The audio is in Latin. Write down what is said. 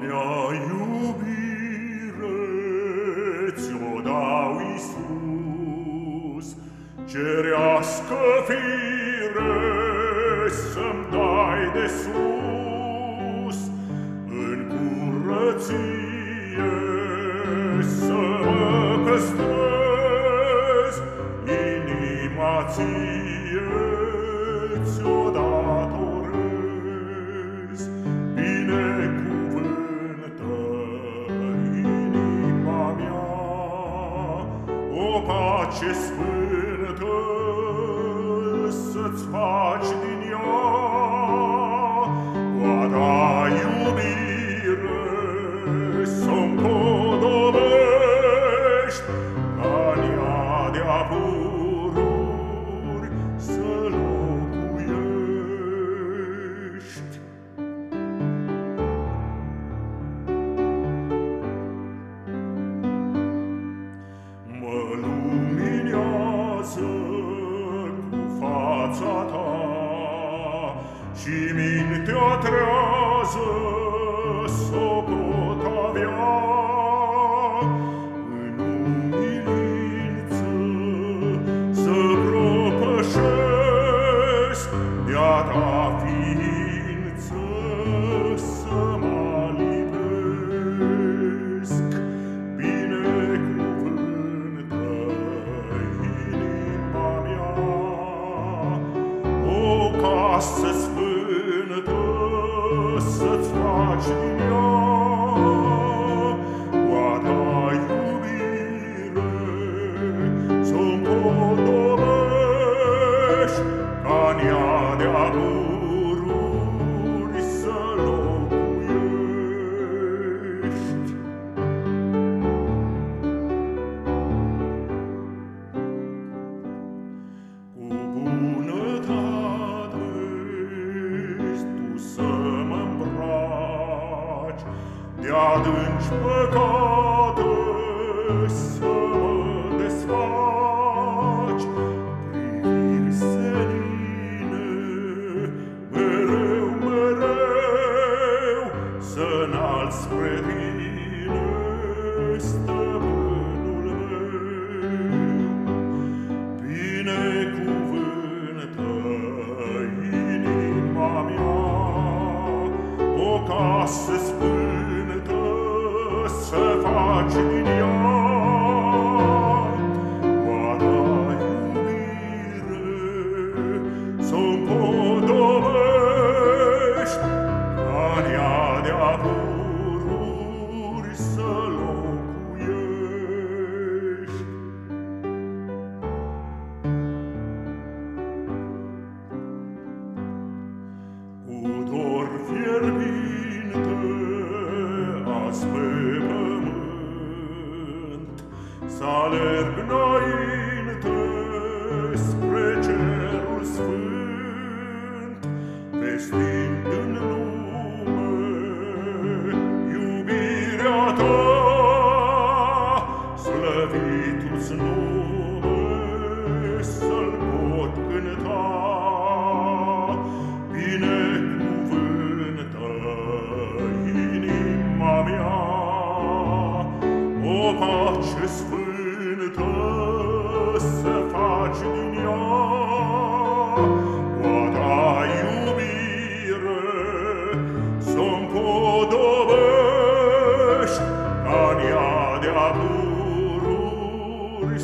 mia iubire ți-o dau, Iisus, cerească fire să-mi dai de sus, în curăție să mă păstrăi. o pace sfântă, Să-ți faci din ea Blaga iubire, Să-mi podobești Ca de cimin te atrase sopra adânci păcate să mă desfaci, ca spune că se din ea. Oara iubire să-mi ca de acum. spre pământ, să alerg O pace sfântă să faci din ea. Oata iubire să-mi podobești Ca-n de-a pururi